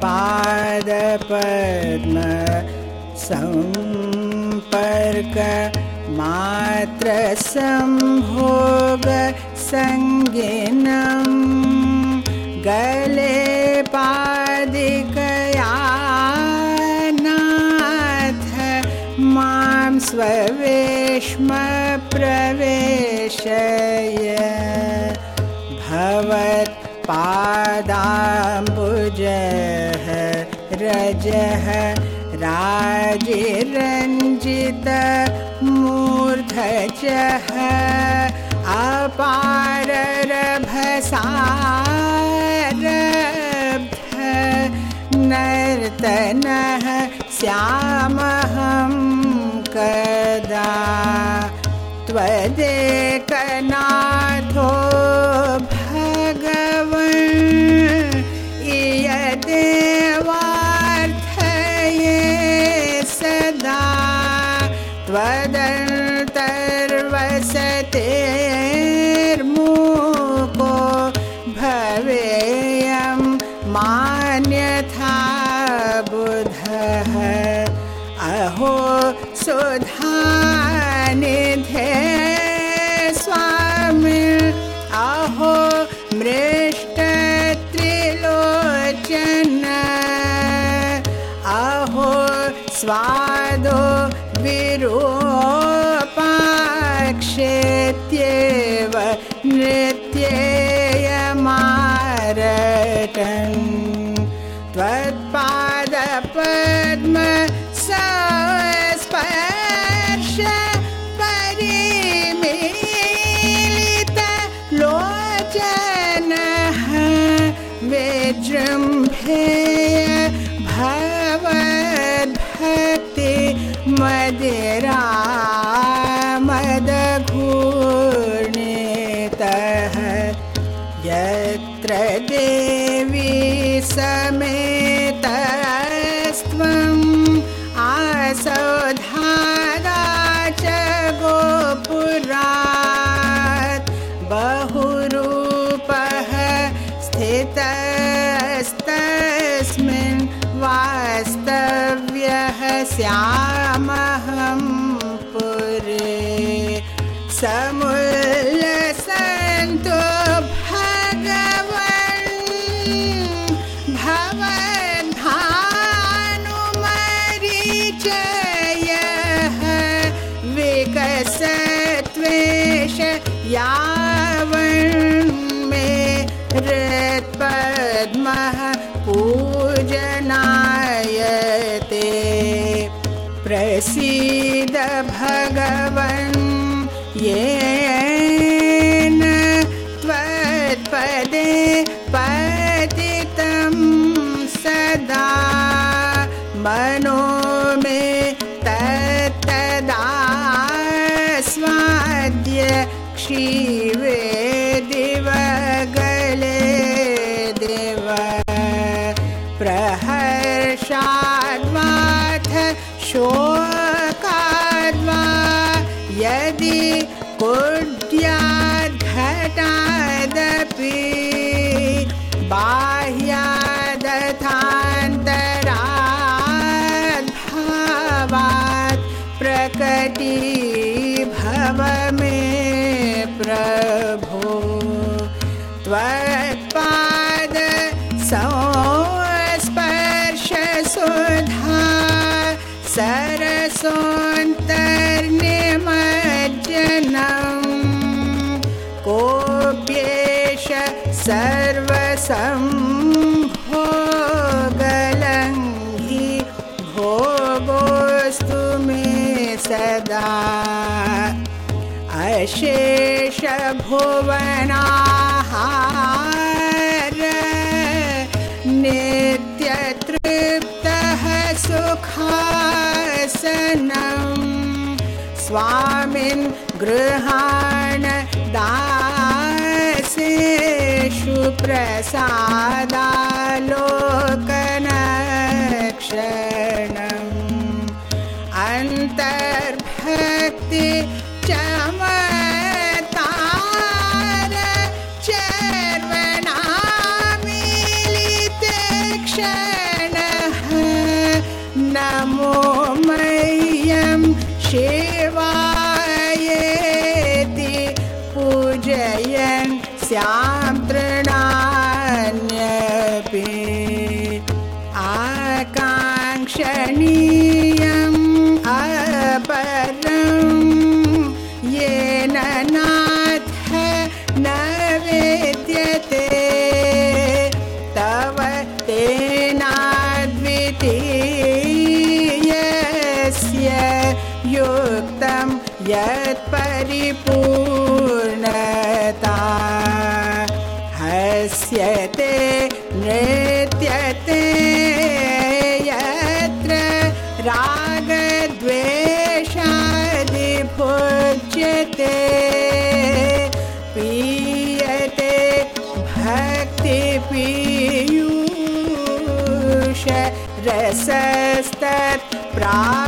पादपद्म सं सम्पर्क मात्र सम्भोग सङ्गिनं गले पादिकया नाथ मां स्ववेश्म प्रवेशय भवत्पादाम्बुजः रजः राजिरञ्जितमूर्धजः अपाररभसारब्ध नर्तनः श्यामहं कदा त्वदेकनाथो स्वादो विरूपाक्षेत्येव नृत्येयमारटन् त्वत्पादपद्म संस्पर्श परिमीलितलोचनः विजृम्भेय मदिरा मदघूर्णितः यत्र देवी समेतस्त्वम् आसौधारा च गोपुरात् बहुरूपः स्थितस्तस्मिन् वास्तव्यः श्यामहं विकसत्वेष यावन्मे हृत्पद्मः पूजनायते। प्रसीद भगवन् येन क्षीवे दिवगले दिव। प्रहर्षाद्वाथ शोकाद्वा। यदि कुड्याद्घटादपि बाह्यादथान्तराद्भावात् त्वत्पाद संस्पर्श सुधा सरसोऽन्तर्निमज्जनम् कोऽप्येष सर्वसम्भोगलङ्घि भोगोऽस्तु मे सदा अशेषभुवनाहार नित्यतृप्तः सुखासनम्। स्वामिन् गृहाण दासेषु प्रसादालोकनक्षणम्। अन्तर्भक्ति क्षणः नमो मह्यं शिवायेति पूजयन् स्यां तृणान्यपि आकाङ्क्षणीयम् अपरं येन नाथ न विद्यते यत्परिपूर्णता हस्यते नृत्यते यत्र रागद्वेषादिभुज्यते। पीयते भक्तिपीयूष रसस्तत् प्रा